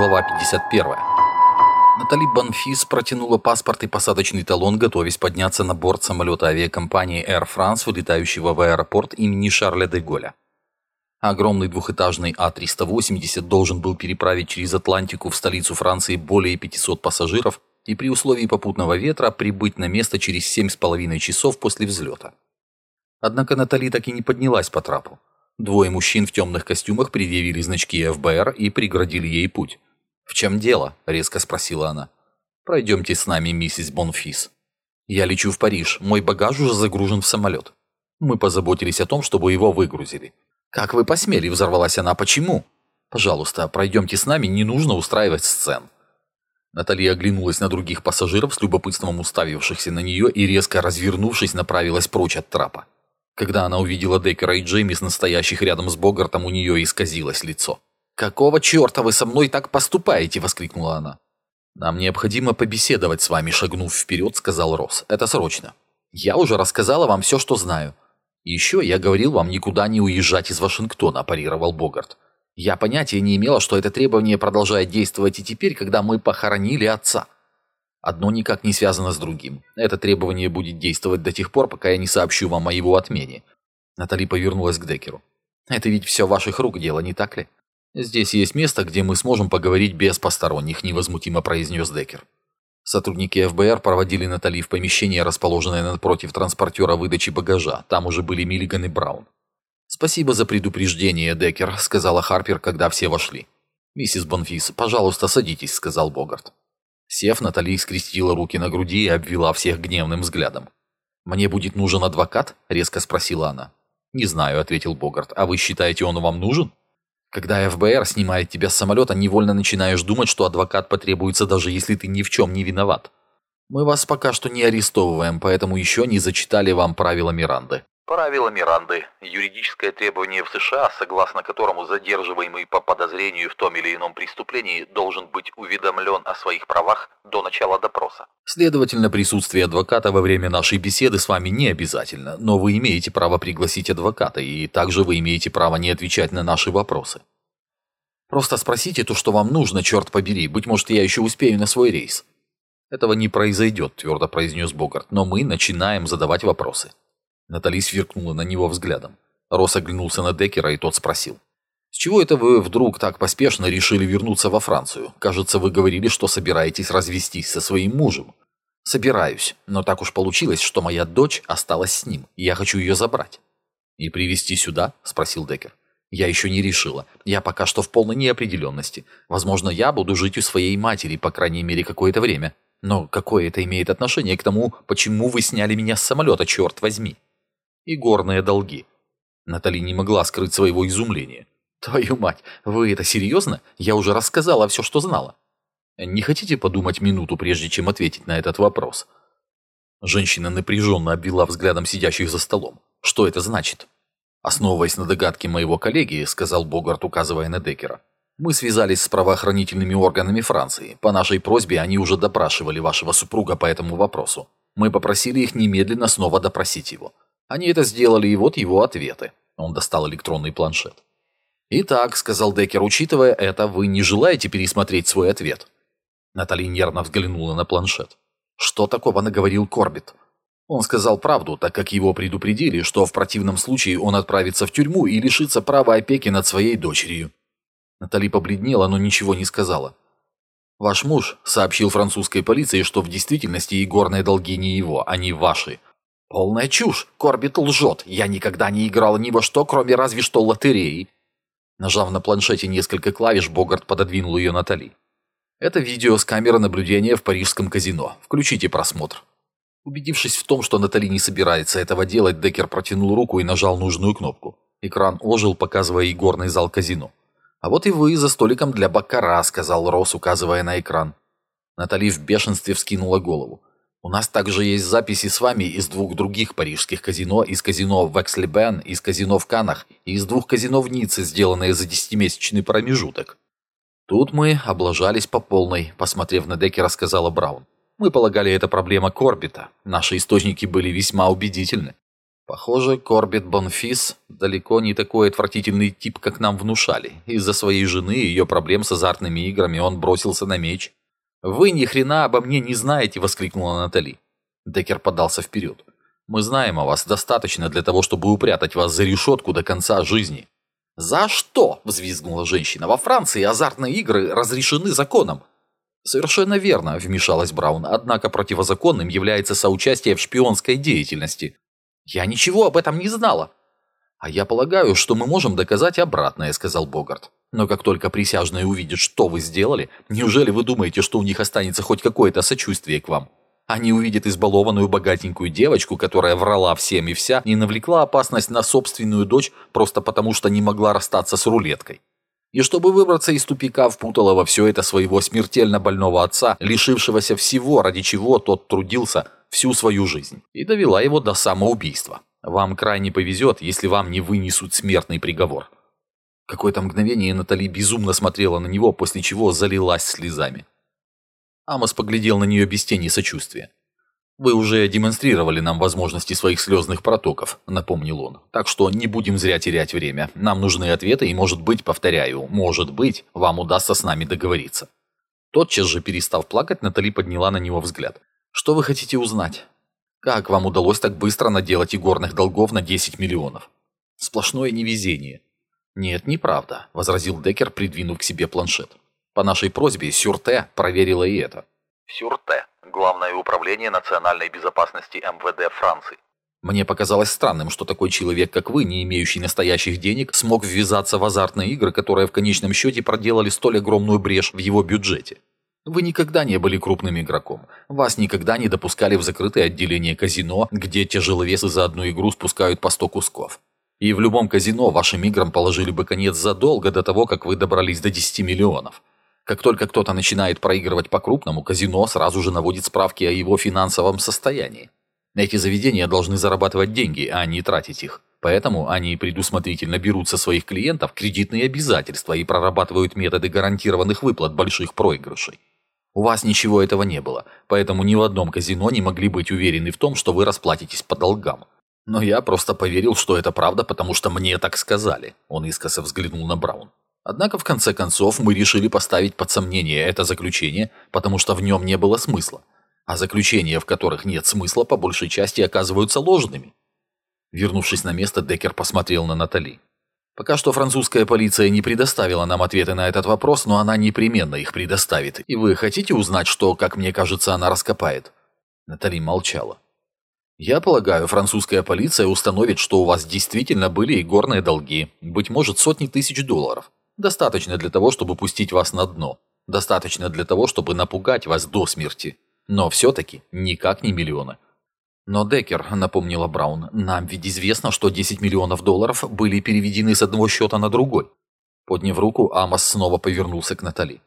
Глава 51. Натали Банфис протянула паспорт и посадочный талон, готовясь подняться на борт самолета авиакомпании Air France, вылетающего в аэропорт имени Шарля де Голля. Огромный двухэтажный А-380 должен был переправить через Атлантику в столицу Франции более 500 пассажиров и при условии попутного ветра прибыть на место через 7,5 часов после взлета. Однако Натали так и не поднялась по трапу. Двое мужчин в темных костюмах предъявили значки ФБР и преградили ей путь. «В чем дело?» – резко спросила она. «Пройдемте с нами, миссис Бонфис. Я лечу в Париж, мой багаж уже загружен в самолет. Мы позаботились о том, чтобы его выгрузили. «Как вы посмели?» – взорвалась она. «Почему?» «Пожалуйста, пройдемте с нами, не нужно устраивать сцен». Наталья оглянулась на других пассажиров с любопытством уставившихся на нее и, резко развернувшись, направилась прочь от трапа. Когда она увидела Деккера и Джеймис, настоящих рядом с Богартом, у нее исказилось лицо. «Какого черта вы со мной так поступаете?» – воскликнула она. «Нам необходимо побеседовать с вами», – шагнув вперед, сказал Росс. «Это срочно. Я уже рассказала вам все, что знаю. «Еще я говорил вам никуда не уезжать из Вашингтона», – парировал Богарт. «Я понятия не имела, что это требование продолжает действовать и теперь, когда мы похоронили отца. Одно никак не связано с другим. Это требование будет действовать до тех пор, пока я не сообщу вам о его отмене». Натали повернулась к Деккеру. «Это ведь все ваших рук дело, не так ли? Здесь есть место, где мы сможем поговорить без посторонних», – невозмутимо произнес Деккер. Сотрудники ФБР проводили Натали в помещение, расположенное напротив транспортера выдачи багажа. Там уже были Миллиган и Браун. «Спасибо за предупреждение, Деккер», — сказала Харпер, когда все вошли. «Миссис Бонфис, пожалуйста, садитесь», — сказал Богарт. Сев, Натали скрестила руки на груди и обвела всех гневным взглядом. «Мне будет нужен адвокат?» — резко спросила она. «Не знаю», — ответил Богарт. «А вы считаете, он вам нужен?» Когда ФБР снимает тебя с самолета, невольно начинаешь думать, что адвокат потребуется, даже если ты ни в чем не виноват. Мы вас пока что не арестовываем, поэтому еще не зачитали вам правила Миранды. Правила Миранды – юридическое требование в США, согласно которому задерживаемый по подозрению в том или ином преступлении должен быть уведомлен о своих правах до начала допроса. Следовательно, присутствие адвоката во время нашей беседы с вами не обязательно, но вы имеете право пригласить адвоката, и также вы имеете право не отвечать на наши вопросы. Просто спросите то, что вам нужно, черт побери, быть может, я еще успею на свой рейс. Этого не произойдет, твердо произнес Богарт, но мы начинаем задавать вопросы. Натали сверкнула на него взглядом. Росс оглянулся на Деккера, и тот спросил. «С чего это вы вдруг так поспешно решили вернуться во Францию? Кажется, вы говорили, что собираетесь развестись со своим мужем». «Собираюсь, но так уж получилось, что моя дочь осталась с ним, и я хочу ее забрать». «И привезти сюда?» – спросил Деккер. «Я еще не решила. Я пока что в полной неопределенности. Возможно, я буду жить у своей матери, по крайней мере, какое-то время. Но какое это имеет отношение к тому, почему вы сняли меня с самолета, черт возьми?» И горные долги. Натали не могла скрыть своего изумления. «Твою мать, вы это серьезно? Я уже рассказала все, что знала». «Не хотите подумать минуту, прежде чем ответить на этот вопрос?» Женщина напряженно обвела взглядом сидящих за столом. «Что это значит?» «Основываясь на догадке моего коллеги», — сказал Богарт, указывая на Деккера, «мы связались с правоохранительными органами Франции. По нашей просьбе они уже допрашивали вашего супруга по этому вопросу. Мы попросили их немедленно снова допросить его. Они это сделали, и вот его ответы. Он достал электронный планшет. «Итак», — сказал Деккер, — «учитывая это, вы не желаете пересмотреть свой ответ?» Натали нервно взглянула на планшет. «Что такого наговорил Корбит?» Он сказал правду, так как его предупредили, что в противном случае он отправится в тюрьму и лишится права опеки над своей дочерью. Натали побледнела, но ничего не сказала. «Ваш муж сообщил французской полиции, что в действительности и горные долги не его, они ваши. «Полная чушь! Корбит лжет! Я никогда не играл ни во что, кроме разве что лотереи!» Нажав на планшете несколько клавиш, Богарт пододвинул ее Натали. «Это видео с камеры наблюдения в парижском казино. Включите просмотр». Убедившись в том, что Натали не собирается этого делать, Деккер протянул руку и нажал нужную кнопку. Экран ожил, показывая игорный зал казино. «А вот и вы за столиком для баккара», — сказал Росс, указывая на экран. Натали в бешенстве вскинула голову. У нас также есть записи с вами из двух других парижских казино, из казино в Экслибен, из казино в Канах и из двух казино в Ницце, сделанные за десятимесячный промежуток. Тут мы облажались по полной, посмотрев на Деккера, сказала Браун. Мы полагали, это проблема Корбита. Наши источники были весьма убедительны. Похоже, Корбет Бонфис далеко не такой отвратительный тип, как нам внушали. Из-за своей жены и ее проблем с азартными играми он бросился на меч. «Вы ни хрена обо мне не знаете!» – воскликнула Натали. Деккер подался вперед. «Мы знаем о вас достаточно для того, чтобы упрятать вас за решетку до конца жизни». «За что?» – взвизгнула женщина. «Во Франции азартные игры разрешены законом». «Совершенно верно», – вмешалась Браун. «Однако противозаконным является соучастие в шпионской деятельности. «Я ничего об этом не знала». «А я полагаю, что мы можем доказать обратное», — сказал Богарт. «Но как только присяжные увидят, что вы сделали, неужели вы думаете, что у них останется хоть какое-то сочувствие к вам? Они увидят избалованную богатенькую девочку, которая врала всем и вся и навлекла опасность на собственную дочь просто потому, что не могла расстаться с рулеткой. И чтобы выбраться из тупика, впутала во все это своего смертельно больного отца, лишившегося всего, ради чего тот трудился всю свою жизнь, и довела его до самоубийства. Вам крайне повезет, если вам не вынесут смертный приговор. Какое-то мгновение Натали безумно смотрела на него, после чего залилась слезами. Амос поглядел на нее без тени сочувствия. «Вы уже демонстрировали нам возможности своих слезных протоков», — напомнил он. «Так что не будем зря терять время. Нам нужны ответы, и, может быть, повторяю, может быть, вам удастся с нами договориться». Тотчас же, перестав плакать, Натали подняла на него взгляд. «Что вы хотите узнать? Как вам удалось так быстро наделать игорных долгов на 10 миллионов? Сплошное невезение». «Нет, неправда», — возразил Деккер, придвинув к себе планшет. «По нашей просьбе Сюрте проверила и это». Сюрте. Главное управление национальной безопасности МВД Франции. Мне показалось странным, что такой человек, как вы, не имеющий настоящих денег, смог ввязаться в азартные игры, которые в конечном счете проделали столь огромную брешь в его бюджете. Вы никогда не были крупным игроком. Вас никогда не допускали в закрытое отделение казино, где тяжеловесы за одну игру спускают по 100 кусков. И в любом казино вашим играм положили бы конец задолго до того, как вы добрались до 10 миллионов. Как только кто-то начинает проигрывать по-крупному, казино сразу же наводит справки о его финансовом состоянии. Эти заведения должны зарабатывать деньги, а не тратить их. Поэтому они предусмотрительно берут со своих клиентов кредитные обязательства и прорабатывают методы гарантированных выплат больших проигрышей. У вас ничего этого не было, поэтому ни в одном казино не могли быть уверены в том, что вы расплатитесь по долгам. Но я просто поверил, что это правда, потому что мне так сказали. Он искоса взглянул на Браун. Однако в конце концов мы решили поставить под сомнение это заключение, потому что в нем не было смысла. А заключения, в которых нет смысла, по большей части оказываются ложными. Вернувшись на место, Деккер посмотрел на Натали. Пока что французская полиция не предоставила нам ответы на этот вопрос, но она непременно их предоставит. И вы хотите узнать, что, как мне кажется, она раскопает? Натали молчала. Я полагаю, французская полиция установит, что у вас действительно были игорные долги, быть может, сотни тысяч долларов. Достаточно для того, чтобы пустить вас на дно. Достаточно для того, чтобы напугать вас до смерти. Но все-таки никак не миллионы. Но, Деккер, напомнила Браун, нам ведь известно, что 10 миллионов долларов были переведены с одного счета на другой. Подняв руку, Амос снова повернулся к Натали.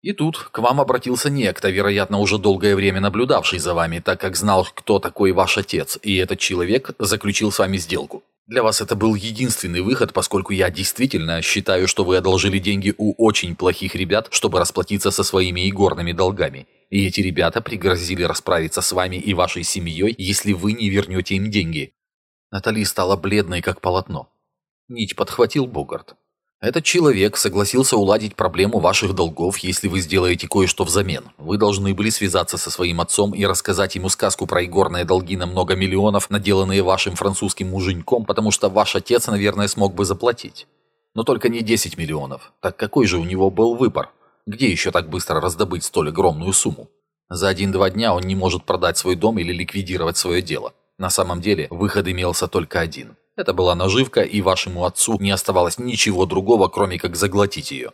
И тут к вам обратился некто, вероятно, уже долгое время наблюдавший за вами, так как знал, кто такой ваш отец, и этот человек заключил с вами сделку. Для вас это был единственный выход, поскольку я действительно считаю, что вы одолжили деньги у очень плохих ребят, чтобы расплатиться со своими игорными долгами. И эти ребята пригрозили расправиться с вами и вашей семьей, если вы не вернете им деньги. Натали стала бледной, как полотно. Нить подхватил Богарт. Этот человек согласился уладить проблему ваших долгов, если вы сделаете кое-что взамен. Вы должны были связаться со своим отцом и рассказать ему сказку про игорные долги на много миллионов, наделанные вашим французским муженьком, потому что ваш отец, наверное, смог бы заплатить. Но только не 10 миллионов. Так какой же у него был выбор? Где еще так быстро раздобыть столь огромную сумму? За один-два дня он не может продать свой дом или ликвидировать свое дело. На самом деле, выход имелся только один – это была наживка, и вашему отцу не оставалось ничего другого, кроме как заглотить ее.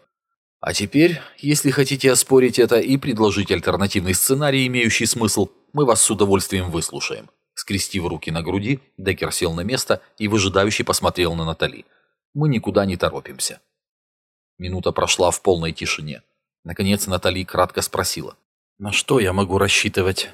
А теперь, если хотите оспорить это и предложить альтернативный сценарий, имеющий смысл, мы вас с удовольствием выслушаем. Скрестив руки на груди, Деккер сел на место и выжидающе посмотрел на Натали. Мы никуда не торопимся. Минута прошла в полной тишине. Наконец Натали кратко спросила. «На что я могу рассчитывать?»